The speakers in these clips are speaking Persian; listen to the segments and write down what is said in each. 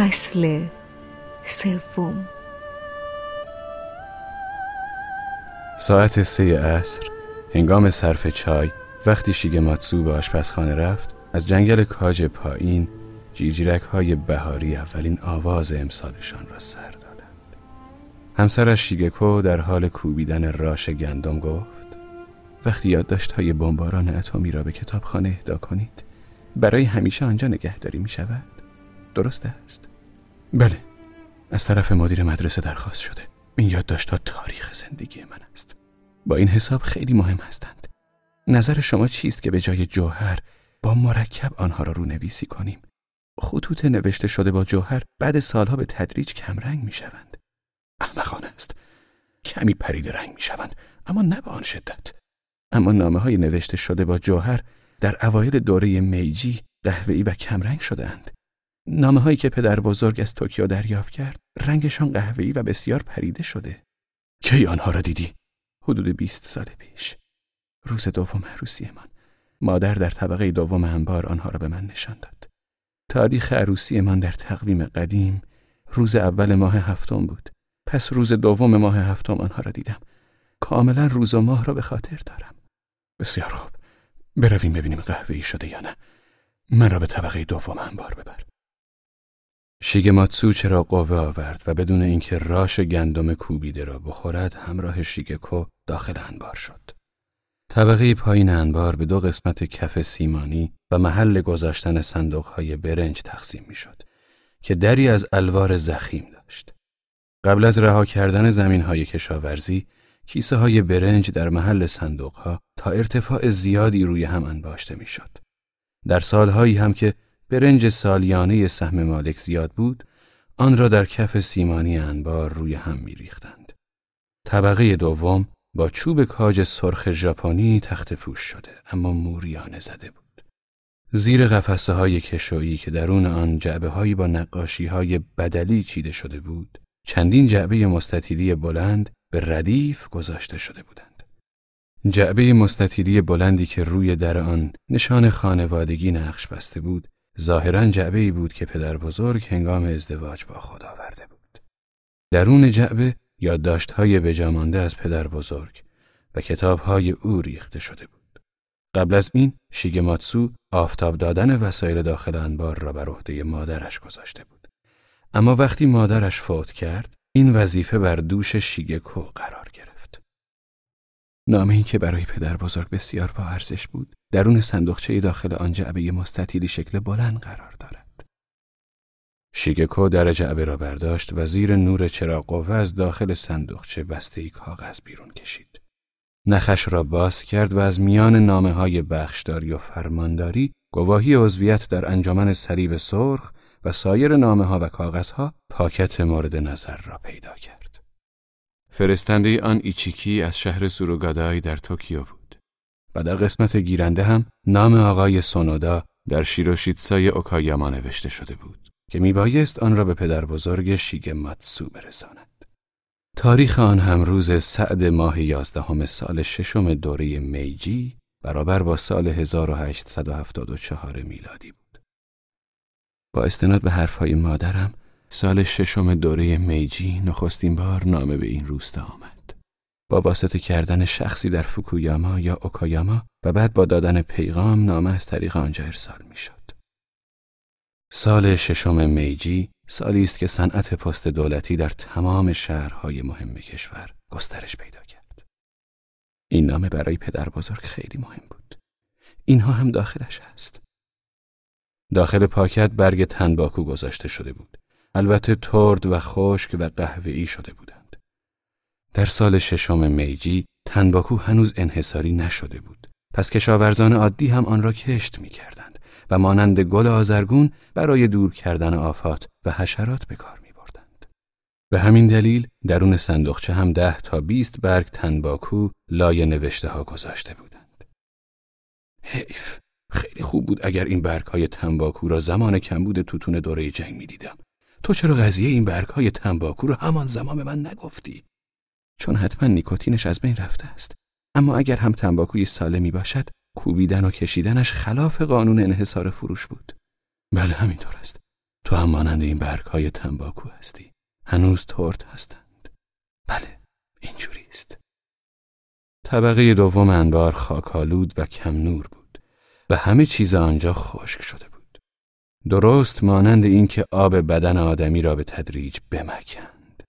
فصل سوم ساعت سه عصر. هنگام صرف چای وقتی شیگماتسو به آشپزخانه رفت از جنگل کاج پایین جیجیرک های بهاری اولین آواز امسالشان را سر دادند. همسرش شیگکو در حال کوبیدن راش گندم گفت وقتی یادداشت های بمباران اتمی را به کتابخانه اهدا کنید برای همیشه آنجا نگهداری می شود درست است. بله. از طرف مدیر مدرسه درخواست شده. این یادداشت‌ها تاریخ زندگی من است. با این حساب خیلی مهم هستند. نظر شما چیست که به جای جوهر با مرکب آنها را رو نویسی کنیم؟ خطوط نوشته شده با جوهر بعد سالها به تدریج کمرنگ می شوند احمقانه است. کمی پرید رنگ می شوند اما نه به آن شدت. اما نامه های نوشته شده با جوهر در اوایل دوره میجی قهوه‌ای و کمرنگ شدهاند. نامه هایی که پدر بزرگ از توکیو دریافت کرد رنگشان قهوه‌ای و بسیار پریده شده. کی آنها را دیدی؟ حدود بیست سال پیش. روز دوم عروسیمان. مادر در طبقه دوم انبار آنها را به من نشان داد. تاریخ عروسیمان در تقویم قدیم روز اول ماه هفتم بود. پس روز دوم ماه هفتم آنها را دیدم. کاملا روز و ماه را به خاطر دارم. بسیار خوب. برویم ببینیم قهوه‌ای شده یا نه. من را به طبقه دوم انبار ببر. شیگماتسو چرا قوه آورد و بدون اینکه راش گندم کوبیده را بخورد همراه شیگکو داخل انبار شد. طبقه پایین انبار به دو قسمت کف سیمانی و محل گذاشتن صندوقهای برنج تقسیم می شد که دری از الوار زخیم داشت. قبل از رها کردن زمین های کشاورزی، کیسه های برنج در محل صندوقها تا ارتفاع زیادی روی هم انباشته می شد. در سالهایی هم که برنج سالیانه سهم مالک زیاد بود آن را در کف سیمانی انبار روی هم می ریختند. طبقه دوم با چوب کاج سرخ ژاپنی تخت پوش شده اما موریانه زده بود. زیر قفسه های کشویی که درون آن جعبه هایی با نقاشی های بدلی چیده شده بود چندین جعبه مستطیلی بلند به ردیف گذاشته شده بودند. جعبه مستطیلی بلندی که روی در آن نشان خانوادگی نقش بسته بود ظاهرا جعبه ای بود که پدر بزرگ هنگام ازدواج با خود آورده بود. درون جعبه یادداشت های بجامانده از پدر بزرگ و کتاب های او ریخته شده بود. قبل از این شیگماتسو آفتاب دادن وسایل داخل انبار را بر عهده مادرش گذاشته بود. اما وقتی مادرش فوت کرد این وظیفه بر دوش شیگکو قرار. نامه این که برای پدر بزرگ بسیار با ارزش بود درون صندوقچه داخل آن جعبه مستطیلی شکل بلند قرار دارد. شیگکو در جعبه را برداشت و زیر نور چراغ قوه از داخل صندوقچه بسته ای کاغذ بیرون کشید. نخش را باز کرد و از میان نامه های بخشداری و فرمانداری گواهی عضویت در انجمن صلیب سرخ و سایر نامه ها و کاغذها پاکت مورد نظر را پیدا کرد. فرستنده آن ایچیکی از شهر سوروگادای در توکیو بود. و در قسمت گیرنده هم نام آقای سونودا در شیروشیتسای اوکایاما نوشته شده بود که میبایست آن را به پدر بزرگ ماتسو برساند. تاریخ آن هم روز سعد ماه یازدهم سال ششم دوره میجی برابر با سال 1874 میلادی بود. با استناد به حرفهای مادرم سال ششم دوره میجی نخستین بار نامه به این روستا آمد. با واسطه کردن شخصی در فوکویاما یا اوکایاما و بعد با دادن پیغام نامه از طریق آنجا ارسال می‌شد. سال ششم میجی سالی است که صنعت پست دولتی در تمام شهرهای مهم کشور گسترش پیدا کرد. این نامه برای پدر بزرگ خیلی مهم بود. اینها هم داخلش هست. داخل پاکت برگ تنباکو گذاشته شده بود. البته ترد و خشک و قهوه‌ای شده بودند. در سال ششم میجی تنباکو هنوز انحصاری نشده بود. پس کشاورزان عادی هم آن را کشت می کردند و مانند گل آزرگون برای دور کردن آفات و حشرات به کار می بردند. به همین دلیل درون صندوقچه هم ده تا بیست برگ تنباکو لای نوشته ها گذاشته بودند. حیف خیلی خوب بود اگر این برگ های تنباکو را زمان کمبود توتون دوره جنگ می دیدم. تو چرا قضیه این برگ های تنباکو رو همان زمان من نگفتی؟ چون حتما نیکوتینش از بین رفته است. اما اگر هم تنباکوی سالمی باشد کوبیدن و کشیدنش خلاف قانون انحصار فروش بود. بله همینطور است. تو هم مانند این برگ های تنباکو هستی. هنوز ترد هستند. بله اینجوری است. طبقه دوم انبار خاکالود و کم نور بود و همه چیز آنجا خشک شده درست مانند اینکه آب بدن آدمی را به تدریج بمکند.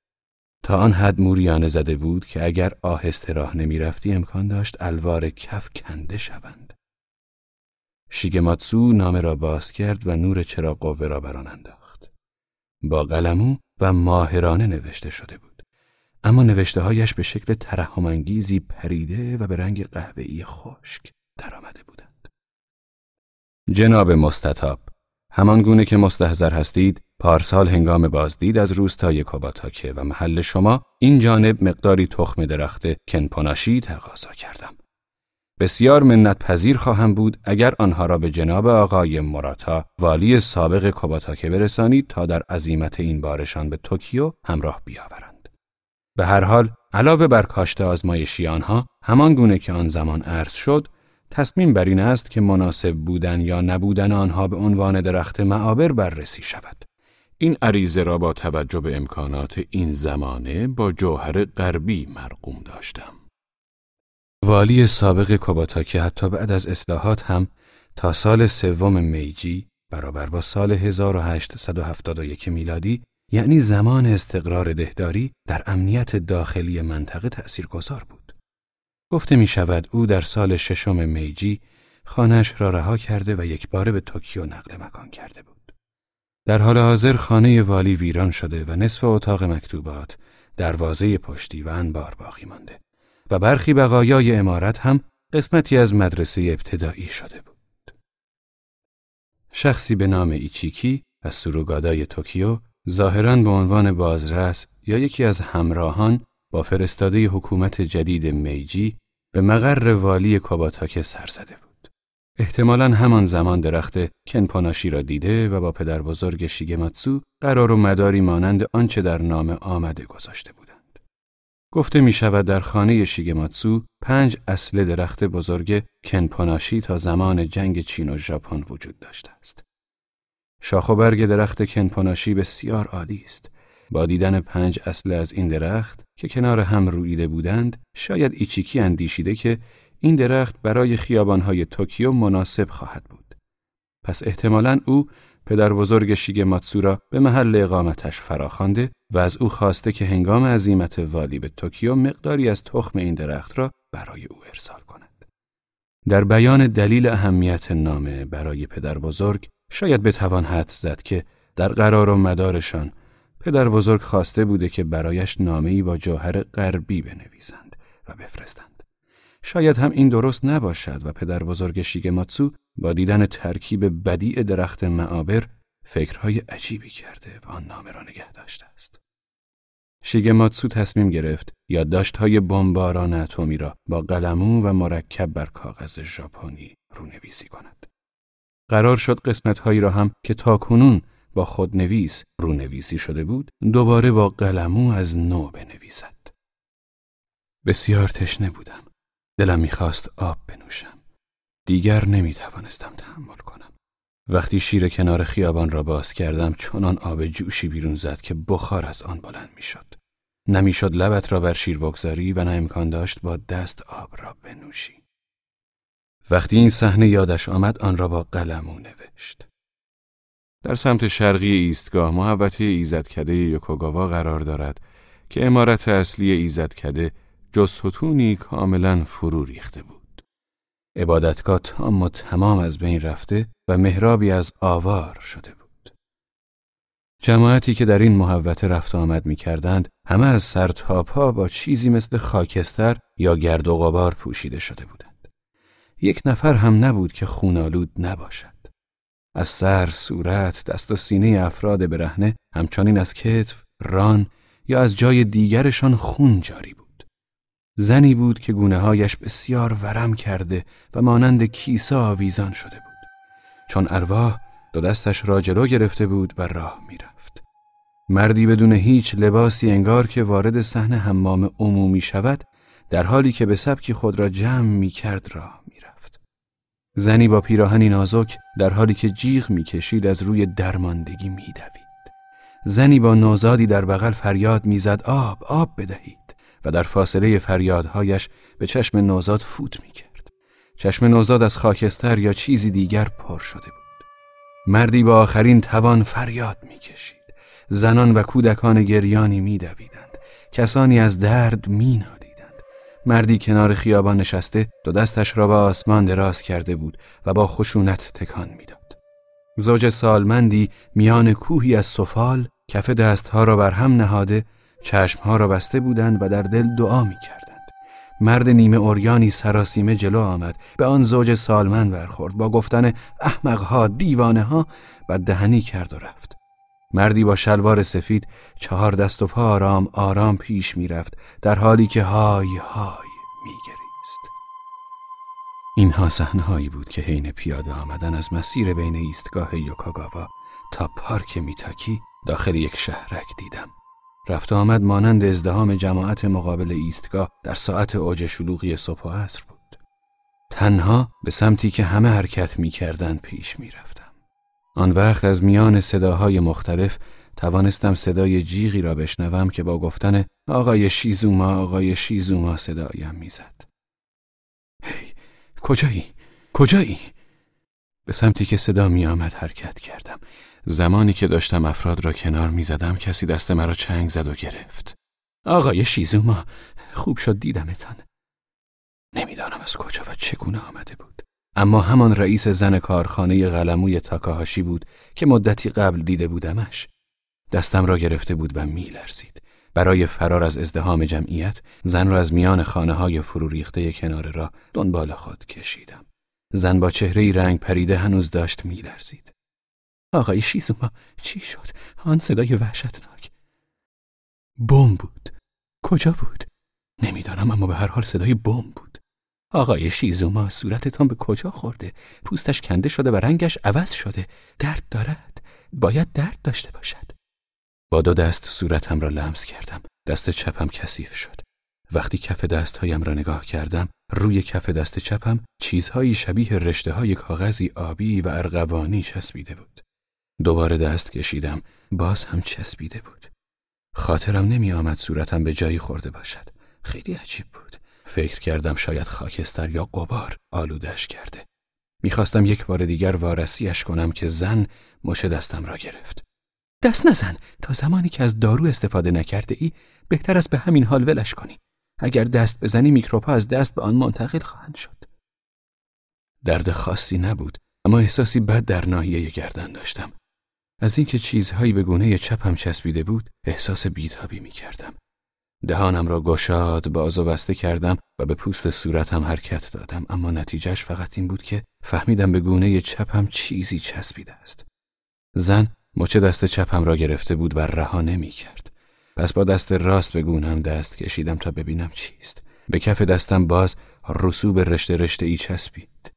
تا آن حد موریانه زده بود که اگر آهسته راه نمی رفتی امکان داشت الوار کف کنده شوند. شیگماتسو نامه را باز کرد و نور چراغ قوه را بر آن انداخت. با قلمو و ماهرانه نوشته شده بود. اما نوشته هایش به شکل ترحمانگیزی پریده و به رنگ قهوه‌ای خشک درآمده بودند. جناب مستطاب همان گونه که مستحضر هستید پارسال هنگام بازدید از روستای کوباتاکه و محل شما این جانب مقداری تخم درخت کنپاناشی تقاضا کردم بسیار منت پذیر خواهم بود اگر آنها را به جناب آقای موراتا والی سابق کوباتاکه برسانید تا در عزیمت این بارشان به توکیو همراه بیاورند. به هر حال علاوه بر کاشت آزمایشی آنها همان گونه که آن زمان عرض شد تصمیم بر این است که مناسب بودن یا نبودن آنها به عنوان درخت معابر بررسی شود. این عریضه را با توجه به امکانات این زمانه با جوهر غربی مرقوم داشتم. والی سابق کوباتاکی حتی بعد از اصلاحات هم تا سال سوم میجی برابر با سال 1871 میلادی یعنی زمان استقرار دهداری در امنیت داخلی منطقه تأثیرگذار بود. گفته می شود او در سال ششم میجی خانهش را رها کرده و یک باره به توکیو نقل مکان کرده بود. در حال حاضر خانه والی ویران شده و نصف اتاق مکتوبات، دروازه پشتی و انبار باقی مانده. و برخی بقایای امارت هم قسمتی از مدرسه ابتدایی شده بود. شخصی به نام ایچیکی از سوروگادای توکیو ظاهرا به عنوان بازرس یا یکی از همراهان با فرستاده حکومت جدید میجی به مقر والی کوباتاکه سر زده بود. احتمالا همان زمان درخت کنپاناشی را دیده و با پدر بزرگ شیگماتسو قرار و مداری مانند آنچه در نام آمده گذاشته بود. گفته می شود در خانه شیگماتسو پنج اصله درخت بزرگ کنپاناشی تا زمان جنگ چین و ژاپن وجود داشته است. شاخ و برگ درخت کنپاناشی بسیار عالی است. با دیدن پنج اصله از این درخت که کنار هم روییده بودند، شاید ایچیکی اندیشیده که این درخت برای خیابانهای توکیو مناسب خواهد بود. پس احتمالاً او پدر بزرگ شیگماتسو را به محل اقامتش فراخوانده و از او خواسته که هنگام عزیمت والی به توکیو مقداری از تخم این درخت را برای او ارسال کند. در بیان دلیل اهمیت نامه برای پدر بزرگ شاید بتوان حد زد که در قرار و مدارشان پدر بزرگ خواسته بوده که برایش ای با جوهر غربی بنویسند و بفرستند. شاید هم این درست نباشد و پدر بزرگ شیگماتسو با دیدن ترکیب بدیع درخت معابر فکرهای عجیبی کرده و آن نامه را نگه داشته است. شیگماتسو تصمیم گرفت یادداشت‌های بمباران اتمی را با قلمو و مرکب بر کاغذ ژاپنی رونویسی کند. قرار شد قسمتهایی را هم که تاکنون با خودنویس رونویسی شده بود دوباره با قلمو از نو بنویسد. بسیار تشنه بودم. دلم می‌خواست آب بنوشم. دیگر نمی توانستم تحمل کنم. وقتی شیر کنار خیابان را باز کردم چنان آب جوشی بیرون زد که بخار از آن بلند می‌شد. نمی‌شد لبت را بر شیر بگذاری و نه امکان داشت با دست آب را بنوشی. وقتی این صحنه یادش آمد آن را با قلمو نوشت. در سمت شرقی ایستگاه محوطه ایزدکده یوکوگاوا قرار دارد که امارت اصلی ایزدکده جز ستونی کاملا فرو ریخته بود. عبادتگاه تام و تمام از بین رفته و مهرابی از آوار شده بود. جماعتی که در این محوته رفت آمد می کردند همه از سر تا پا با چیزی مثل خاکستر یا گرد و غبار پوشیده شده بودند. یک نفر هم نبود که خونالود نباشد. از سر، صورت، دست و سینه افراد برهنه همچنین از کتف، ران یا از جای دیگرشان خون جاری بود. زنی بود که گونه هایش بسیار ورم کرده و مانند کیسه آویزان شده بود. چون ارواح دو دستش را جلو گرفته بود و راه می‌رفت. مردی بدون هیچ لباسی انگار که وارد صحنه حمام عمومی شود در حالی که به سبکی خود را جمع می کرد راه می‌رفت. زنی با پیراهنی نازک در حالی که جیغ می‌کشید از روی درماندگی میدوید. زنی با نوزادی در بغل فریاد می‌زد آب آب بدهید. و در فاصله فریادهایش به چشم نوزاد فوت می‌کرد. چشم نوزاد از خاکستر یا چیزی دیگر پر شده بود. مردی با آخرین توان فریاد می‌کشید. زنان و کودکان گریانی میدویدند. کسانی از درد مینادیدند مردی کنار خیابان نشسته دو دستش را به آسمان دراز کرده بود و با خشونت تکان می‌داد. زوج سالمندی میان کوهی از سفال کف دستها را بر هم نهاده چشمها را بسته بودند و در دل دعا می کردند. مرد نیمه اوریانی سراسیمه جلو آمد به آن زوج سالمند برخورد با گفتن احمقها دیوانه ها و دهنی کرد و رفت. مردی با شلوار سفید چهار دست و پا آرام آرام پیش می‌رفت در حالی که های های میگریست. اینها صحنههایی بود که حین پیاده آمدن از مسیر بین ایستگاه یوکاگاوا تا پارک میتاکی داخل یک شهرک دیدم. رفت آمد مانند ازدهام جماعت مقابل ایستگاه در ساعت اوج شلوغی صبح و عصر بود. تنها به سمتی که همه حرکت می‌کردند پیش می‌رفت. آن وقت از میان صداهای مختلف توانستم صدای جیغی را بشنوم که با گفتن آقای شیزوما آقای شیزوما صدایم می‌زد. هی کجایی؟ کجایی؟ به سمتی که صدا می آمد حرکت کردم. زمانی که داشتم افراد را کنار می زدم کسی دست مرا چنگ زد و گرفت. آقای شیزوما خوب شد دیدمتان. نمی‌دانم از کجا و چگونه آمده بود. اما همان رئیس زن کارخانه قلموی تاکاهاشی بود که مدتی قبل دیده بودمش. دستم را گرفته بود و میلرزید. برای فرار از ازدهام جمعیت زن را از میان خانه های فرو ریخته کنار را دنبال خود کشیدم. زن با چهره رنگ پریده هنوز داشت میلرزید. آقای شیزوما چی شد؟ آن صدای وحشتناک. بم بود. کجا بود؟ نمی‌دانم اما به هر حال صدای بم بود. آقای شیزوما صورتتان به کجا خورده؟ پوستش کنده شده و رنگش عوض شده. درد دارد. باید درد داشته باشد. با دو دست صورتم را لمس کردم. دست چپم کثیف شد. وقتی کف دستهایم را نگاه کردم، روی کف دست چپم چیزهایی شبیه رشته های کاغذی آبی و ارغوانی چسبیده بود. دوباره دست کشیدم، باز هم چسبیده بود. خاطرم نمی آمد صورتم به جایی خورده باشد. خیلی عجیب بود. فکر کردم شاید خاکستر یا قبار آلودش کرده. می‌خواستم یک بار دیگر وارسیش کنم که زن مش دستم را گرفت. دست نزن تا زمانی که از دارو استفاده نکرده ای بهتر است به همین حال ولش کنی. اگر دست بزنی میکروبها از دست به آن منتقل خواهند شد. درد خاصی نبود اما احساسی بد در ناحیه گردن داشتم. از اینکه چیزهایی به گونه چپم چسبیده بود احساس بیتابی می کردم. دهانم را گشاد باز و بسته کردم و به پوست صورتم حرکت دادم اما نتیجهش فقط این بود که فهمیدم به گونه چپم چیزی چسبیده است. زن مچ دست چپم را گرفته بود و رها نمی کرد. پس با دست راست به گونم دست کشیدم تا ببینم چیست. به کف دستم باز رسوب رشته رشته ای چسبید.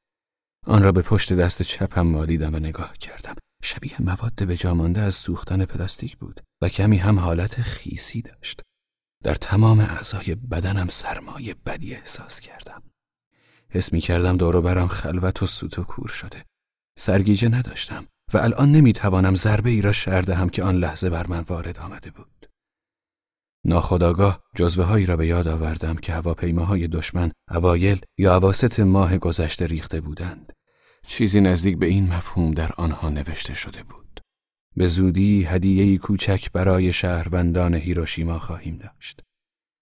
آن را به پشت دست چپم مالیدم و نگاه کردم. شبیه مواد به از سوختن پلاستیک بود و کمی هم حالت خیسی داشت. در تمام اعضای بدنم سرمایه بدی احساس کردم. حس می کردم دورو برم خلوت و سوت و کور شده. سرگیجه نداشتم و الان نمی توانم ضربه ای را شرده هم که آن لحظه بر من وارد آمده بود. ناخداگاه جزوه هایی را به یاد آوردم که هواپیماهای دشمن اوایل یا اواسط ماه گذشته ریخته بودند. چیزی نزدیک به این مفهوم در آنها نوشته شده بود. به زودی هدیه‌ای کوچک برای شهروندان هیروشیما خواهیم داشت.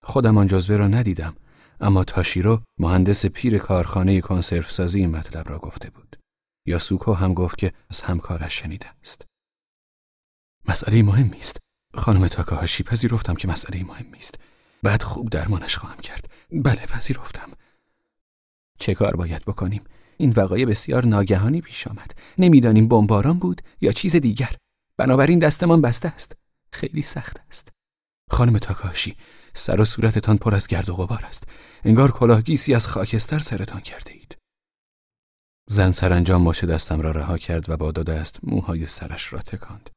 خودم آن جزوه را ندیدم اما تاشیرو مهندس پیر کارخانه کنسرو سازی این مطلب را گفته بود. یاسوکو هم گفت که از همکارش شنیده است. مسئله مهمی است. خانم تاکاهاشی پذیرفتم که مسئله مهمی است. بعد خوب درمانش خواهم کرد. بله پذیرفتم. چه کار باید بکنیم؟ این وقایع بسیار ناگهانی پیش آمد. نمی‌دانیم بمباران بود یا چیز دیگر. بنابراین دستمان بسته است. خیلی سخت است. خانم تاکاشی سر و صورتتان پر از گرد و غبار است. انگار کلاهگیسی از خاکستر سرتان کرده اید. زن سرانجام ماشه دستم را رها کرد و با دو دست موهای سرش را تکاند.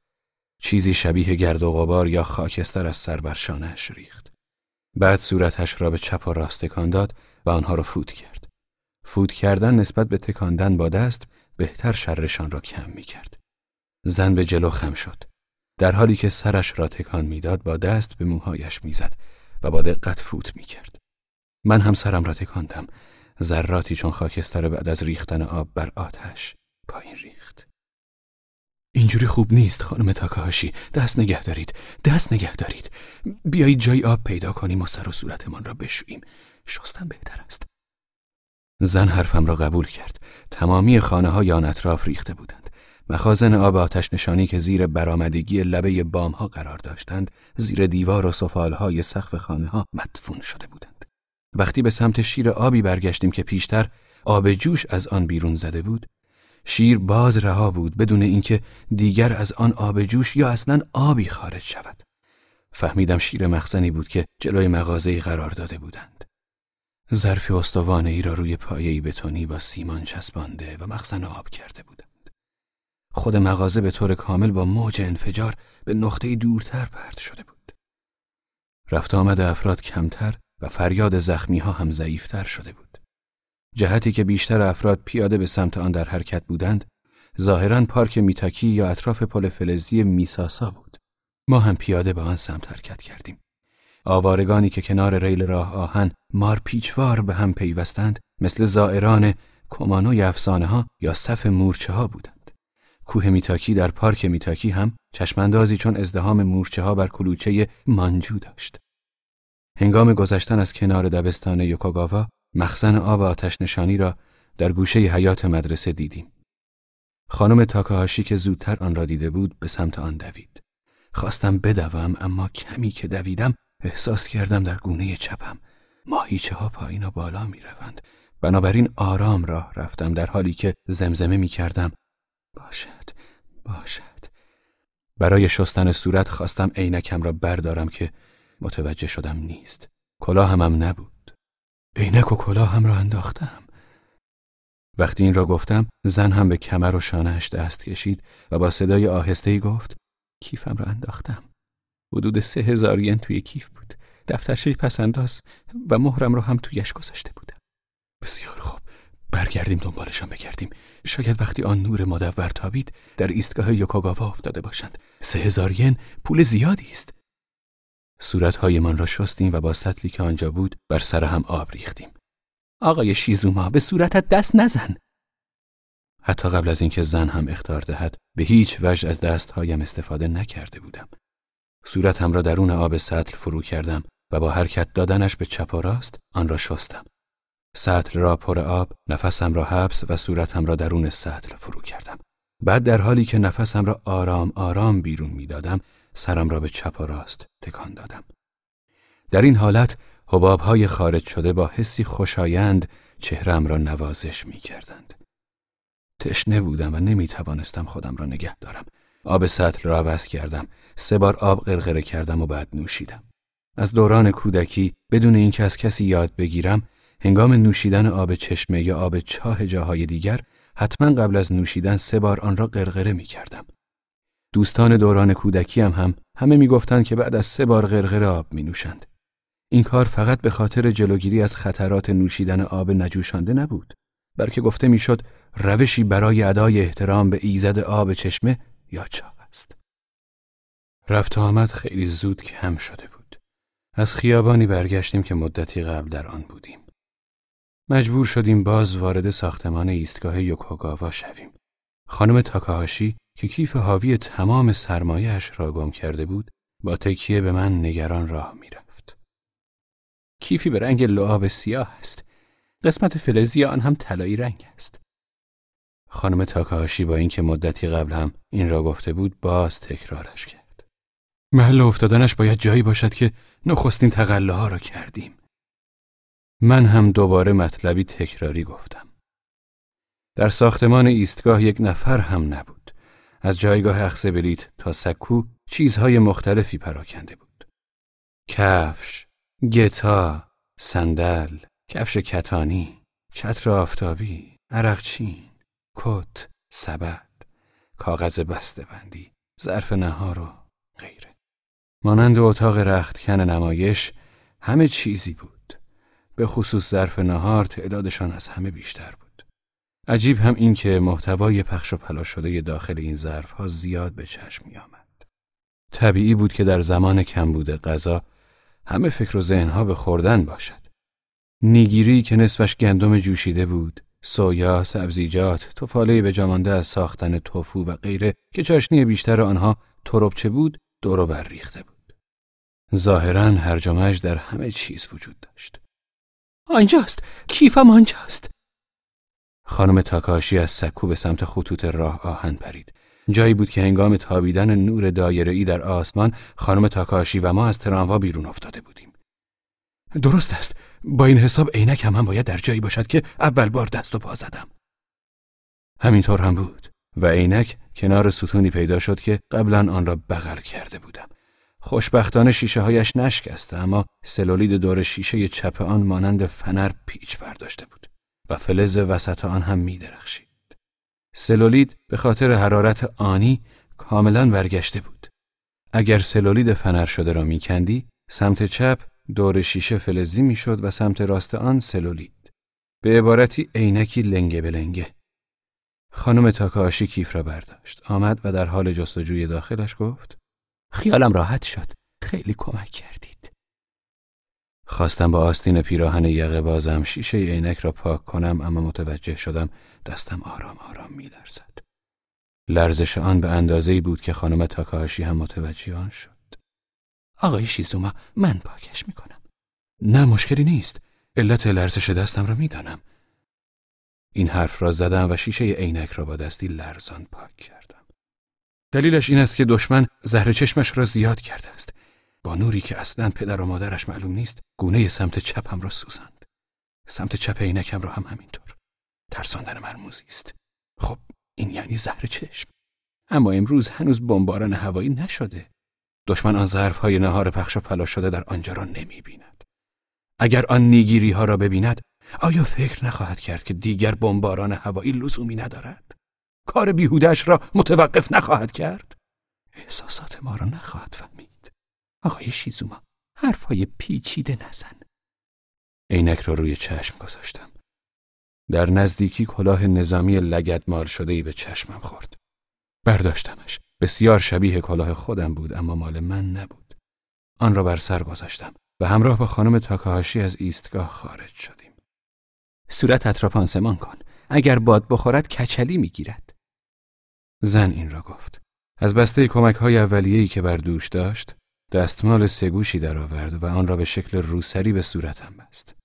چیزی شبیه گرد و غبار یا خاکستر از سر بر شانهاش ریخت. بعد صورتش را به چپ و راست تکان داد و آنها را فوت کرد. فوت کردن نسبت به تکاندن با دست بهتر شرشان را کم می کرد. زن به جلو خم شد. در حالی که سرش را تکان می‌داد با دست به موهایش می‌زد و با دقت فوت می کرد. من هم سرم را تکاندم. ذراتی چون خاکستر بعد از ریختن آب بر آتش پایین ریخت. اینجوری خوب نیست خانم تاکاهاشی دست نگه دارید دست نگه دارید بیایید جای آب پیدا کنیم و سر و صورتمان را بشوییم شستن بهتر است زن حرفم را قبول کرد تمامی خانه ها یا اطراف ریخته بودند مخازن آب آتش نشانی که زیر برآمدگی لبه بام ها قرار داشتند زیر دیوار و سفال های سقف خانه ها مدفون شده بودند. وقتی به سمت شیر آبی برگشتیم که پیشتر آب جوش از آن بیرون زده بود شیر باز رها بود بدون اینکه دیگر از آن آب جوش یا اصلا آبی خارج شود. فهمیدم شیر مخزنی بود که جلوی مغازه قرار داده بودند. ظرف استوانه ای را روی پایه‌ای بتونی با سیمان چسبانده و مخزن آب کرده بودند خود مغازه به طور کامل با موج انفجار به نقطه دورتر پرت شده بود. رفت آمد افراد کمتر و فریاد زخمی ها هم ضعیفتر شده بود. جهتی که بیشتر افراد پیاده به سمت آن در حرکت بودند ظاهرا پارک میتاکی یا اطراف پل فلزی میساسا بود. ما هم پیاده به آن سمت حرکت کردیم. آوارگانی که کنار ریل راه آهن مار پیچوار به هم پیوستند مثل زائران کمانوی افسانه ها یا صف مورچه ها بودند. کوه میتاکی در پارک میتاکی هم چشماندازی چون ازدهام مورچه ها بر کلوچه مانجو داشت. هنگام گذشتن از کنار دبستان یوکوگاوا مخزن آب آتش نشانی را در گوشه حیات مدرسه دیدیم. خانم تاکاهاشی که زودتر آن را دیده بود به سمت آن دوید. خواستم بدوم اما کمی که دویدم احساس کردم در گونه چپم ماهیچه ها پایین و بالا می روند. بنابراین آرام راه رفتم در حالی که زمزمه می کردم باشد باشد. برای شستن صورت خواستم عینکم را بردارم که متوجه شدم نیست. کلاه هم نبود. عینک و کلاه هم را انداختم. وقتی این را گفتم زن هم به کمر و شانهش دست کشید و با صدای آهستهی گفت کیفم را انداختم. حدود سه هزار ین توی کیف بود. دفترچه پسنداز و مهرم رو هم تویش گذاشته بودم. بسیار خوب. برگردیم دنبالشان بگردیم. شاید وقتی آن نور مدور تابید در ایستگاه یوکوگاوا افتاده باشند. سه هزار ین پول زیادی است. صورتهایمان را شستیم و با سطلی که آنجا بود بر سر هم آب ریختیم. آقای شیزوما به صورتت دست نزن. حتی قبل از اینکه زن هم اختار دهد به هیچ وجه از دستهایم استفاده نکرده بودم. صورتم را درون آب سطل فرو کردم و با حرکت دادنش به چپ و راست آن را شستم. سطل را پر آب، نفسم را حبس و صورتم را درون سطل فرو کردم. بعد در حالی که نفسم را آرام آرام بیرون می دادم، سرم را به چپ و راست تکان دادم. در این حالت های خارج شده با حسی خوشایند چهرم را نوازش می کردند. تشنه بودم و نمی توانستم خودم را نگه دارم. آب سطل را عوض کردم. سه بار آب غرغره کردم و بعد نوشیدم. از دوران کودکی بدون اینکه از کسی یاد بگیرم هنگام نوشیدن آب چشمه یا آب چاه جاهای دیگر حتما قبل از نوشیدن سه بار آن را قرقره می کردم. دوستان دوران کودکی هم, هم همه می گفتند که بعد از سه بار غرغره آب می نوشند. این کار فقط به خاطر جلوگیری از خطرات نوشیدن آب نجوشانده نبود بلکه گفته می‌شد روشی برای ادای احترام به ایزد آب چشمه یا چاه است. رفت آمد خیلی زود کم شده بود. از خیابانی برگشتیم که مدتی قبل در آن بودیم. مجبور شدیم باز وارد ساختمان ایستگاه یوکوگاوا شویم. خانم تاکاهاشی که کیف حاوی تمام سرمایهش را گم کرده بود با تکیه به من نگران راه می‌رفت. کیفی به رنگ لعاب سیاه است. قسمت فلزی آن هم طلایی رنگ است. خانم تاکاهاشی با اینکه مدتی قبل هم این را گفته بود باز تکرارش کرد. محل افتادنش باید جایی باشد که نخستین تقله ها را کردیم. من هم دوباره مطلبی تکراری گفتم. در ساختمان ایستگاه یک نفر هم نبود. از جایگاه اخذ بلیت تا سکو چیزهای مختلفی پراکنده بود. کفش، گتا، صندل، کفش کتانی، چتر آفتابی، عرقچین، کت، سبد، کاغذ بندی، ظرف نهار و غیره. مانند اتاق رختکن نمایش همه چیزی بود. به خصوص ظرف نهار تعدادشان از همه بیشتر بود. عجیب هم این که محتوای پخش و پلا شده داخل این ظرف ها زیاد به چشم می آمد. طبیعی بود که در زمان کمبود غذا همه فکر و ذهنها به خوردن باشد. نیگیری که نصفش گندم جوشیده بود، سویا، سبزیجات، توفاله به جامانده از ساختن توفو و غیره که چاشنی بیشتر آنها تربچه بود، دورو بر ریخته بود. ظاهرا هر در همه چیز وجود داشت. آنجاست! کیفم آنجاست! خانم تاکاشی از سکو به سمت خطوط راه آهن پرید. جایی بود که هنگام تابیدن نور ای در آسمان خانم تاکاشی و ما از تراموا بیرون افتاده بودیم. درست است. با این حساب عینک هم, هم باید در جایی باشد که اول بار دست و پا زدم. همینطور هم بود و عینک کنار ستونی پیدا شد که قبلا آن را بغل کرده بودم. خوشبختانه شیشه هایش نشکسته اما سلولید دور شیشه چپ آن مانند فنر پیچ برداشته بود و فلز وسط آن هم می درخشید. سلولید به خاطر حرارت آنی کاملا برگشته بود. اگر سلولید فنر شده را میکندی، سمت چپ دور شیشه فلزی می‌شد و سمت راست آن سلولید. به عبارتی عینکی لنگه به لنگه. خانم تاکاشی کیف را برداشت. آمد و در حال جستجوی داخلش گفت خیالم راحت شد. خیلی کمک کردید. خواستم با آستین پیراهن یقه بازم شیشه عینک را پاک کنم اما متوجه شدم دستم آرام آرام می لرزد. لرزش آن به اندازه بود که خانم تاکاهاشی هم متوجه آن شد. آقای شیزوما من پاکش می کنم. نه مشکلی نیست. علت لرزش دستم را می‌دانم. این حرف را زدم و شیشه عینک را با دستی لرزان پاک کردم. دلیلش این است که دشمن زهر چشمش را زیاد کرده است. با نوری که اصلا پدر و مادرش معلوم نیست گونه سمت چپم را سوزند. سمت چپ عینکم را هم همینطور. ترساندن مرموزی است. خب این یعنی زهر چشم. اما امروز هنوز بمباران هوایی نشده. دشمن آن ظرف های نهار پخش و پلا شده در آنجا را نمی بیند. اگر آن نیگیری ها را ببیند آیا فکر نخواهد کرد که دیگر بمباران هوایی لزومی ندارد؟ کار بیهودش را متوقف نخواهد کرد؟ احساسات ما را نخواهد فهمید. آقای شیزوما حرفهای پیچیده نزن. عینک را روی چشم گذاشتم. در نزدیکی کلاه نظامی لگد شده ای به چشمم خورد. برداشتمش. بسیار شبیه کلاه خودم بود اما مال من نبود. آن را بر سر گذاشتم و همراه با خانم تاکاهاشی از ایستگاه خارج شدیم. صورتت را پانسمان کن. اگر باد بخورد کچلی می‌گیرد. زن این را گفت. از بسته کمک های اولیه‌ای که بر دوش داشت، دستمال سگوشی درآورد و آن را به شکل روسری به صورتم بست.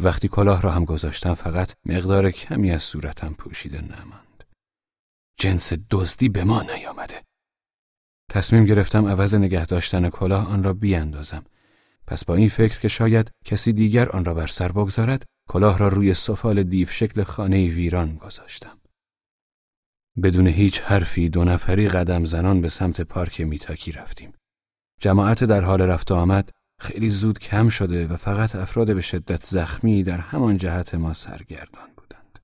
وقتی کلاه را هم گذاشتم فقط مقدار کمی از صورتم پوشیده نماند. جنس دزدی به ما نیامده. تصمیم گرفتم عوض نگه داشتن کلاه آن را بیاندازم. پس با این فکر که شاید کسی دیگر آن را بر سر بگذارد، کلاه را روی سفال دیو شکل خانه ویران گذاشتم. بدون هیچ حرفی دو نفری قدم زنان به سمت پارک میتاکی رفتیم. جماعت در حال رفت آمد خیلی زود کم شده و فقط افراد به شدت زخمی در همان جهت ما سرگردان بودند.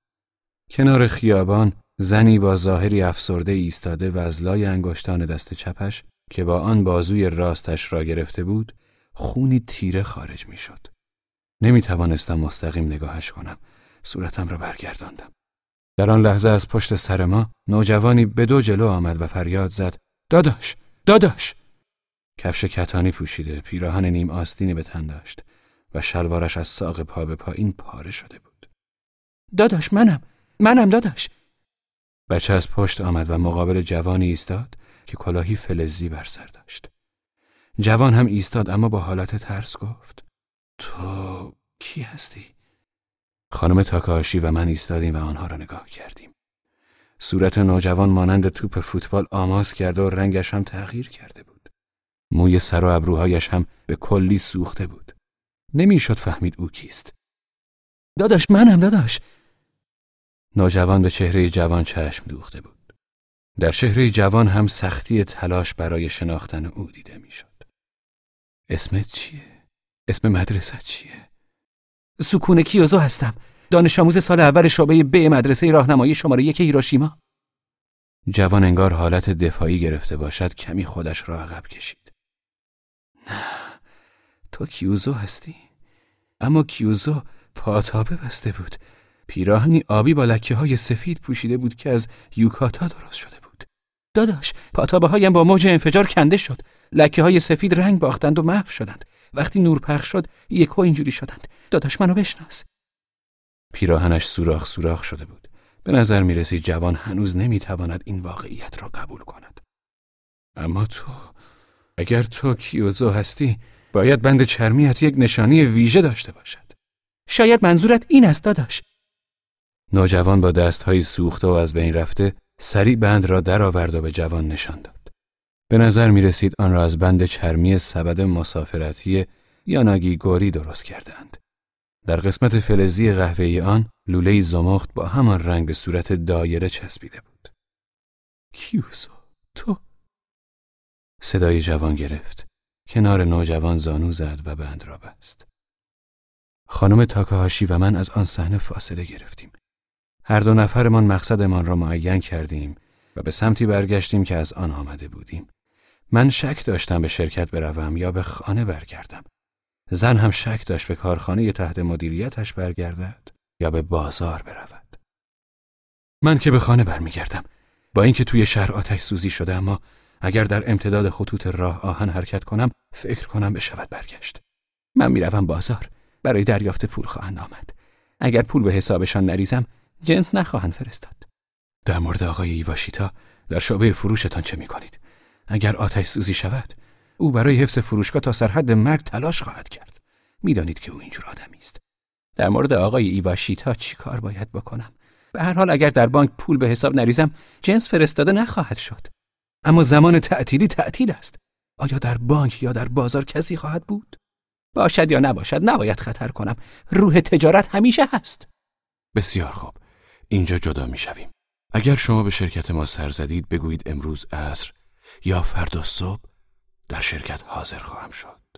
کنار خیابان زنی با ظاهری افسرده ایستاده و از لای انگشتان دست چپش که با آن بازوی راستش را گرفته بود خونی تیره خارج می شد. نمی توانستم مستقیم نگاهش کنم. صورتم را برگرداندم. در آن لحظه از پشت سر ما نوجوانی به دو جلو آمد و فریاد زد داداش داداش! کفش کتانی پوشیده پیراهن نیم آستینی به تن داشت و شلوارش از ساق پا به پایین پاره شده بود. داداش منم منم داداش! بچه از پشت آمد و مقابل جوانی ایستاد که کلاهی فلزی بر سر داشت. جوان هم ایستاد اما با حالت ترس گفت تو کی هستی؟ خانم تاکاشی و من ایستادیم و آنها را نگاه کردیم صورت نوجوان مانند توپ فوتبال آماس کرده و رنگش هم تغییر کرده بود موی سر و ابروهایش هم به کلی سوخته بود. نمی‌شد فهمید او کیست. داداش منم داداش. نوجوان به چهره جوان چشم دوخته بود. در چهره جوان هم سختی تلاش برای شناختن او دیده می‌شد. اسمت چیه؟ اسم مدرسه چیه؟ سکون کیوزو هستم. دانش آموز سال اول شعبه ب مدرسه راهنمایی شماره یک هیروشیما. جوان انگار حالت دفاعی گرفته باشد کمی خودش را عقب کشید. نه تو کیوزو هستی؟ اما کیوزو پاتابه بسته بود پیراهنی آبی با لکه های سفید پوشیده بود که از یوکاتا درست شده بود داداش پاتابه هایم با موج انفجار کنده شد لکه های سفید رنگ باختند و محو شدند وقتی نور پخش شد یکو اینجوری شدند. داداش منو بشناس. پیراهنش سوراخ سوراخ شده بود. به نظر می جوان هنوز نمی تواند این واقعیت را قبول کند. اما تو اگر تو کیوزو هستی باید بند چرمیت یک نشانی ویژه داشته باشد. شاید منظورت این است داداش. نوجوان با دستهایی سوخته و از بین رفته سریع بند را درآورد و به جوان نشان داد. به نظر می رسید آن را از بند چرمی سبد مسافرتی یاناگی گوری درست کردند در قسمت فلزی قهوه‌ای آن لوله زمخت با همان رنگ به صورت دایره چسبیده بود. کیوزو تو صدای جوان گرفت. کنار نوجوان زانو زد و بند را بست. خانم تاکاهاشی و من از آن صحنه فاصله گرفتیم. هر دو نفرمان مقصدمان را معین کردیم و به سمتی برگشتیم که از آن آمده بودیم. من شک داشتم به شرکت بروم یا به خانه برگردم. زن هم شک داشت به کارخانه تحت مدیریتش برگردد یا به بازار برود. من که به خانه برمیگردم. با اینکه توی شهر آتش سوزی شده اما اگر در امتداد خطوط راه آهن حرکت کنم فکر کنم بشود برگشت. من می‌روم بازار برای دریافت پول خواهند آمد. اگر پول به حسابشان نریزم جنس نخواهند فرستاد. در مورد آقای ایواشیتا در شعبه فروشتان چه می کنید؟ اگر آتش سوزی شود او برای حفظ فروشگاه تا سرحد مرگ تلاش خواهد کرد. می‌دانید که او اینجور آدمی است. در مورد آقای ایواشیتا چی کار باید بکنم؟ به هر حال اگر در بانک پول به حساب نریزم جنس فرستاده نخواهد شد. اما زمان تعطیلی تعطیل است. آیا در بانک یا در بازار کسی خواهد بود؟ باشد یا نباشد نباید خطر کنم. روح تجارت همیشه هست. بسیار خوب. اینجا جدا می شویم. اگر شما به شرکت ما سر زدید بگویید امروز عصر یا فردا صبح در شرکت حاضر خواهم شد.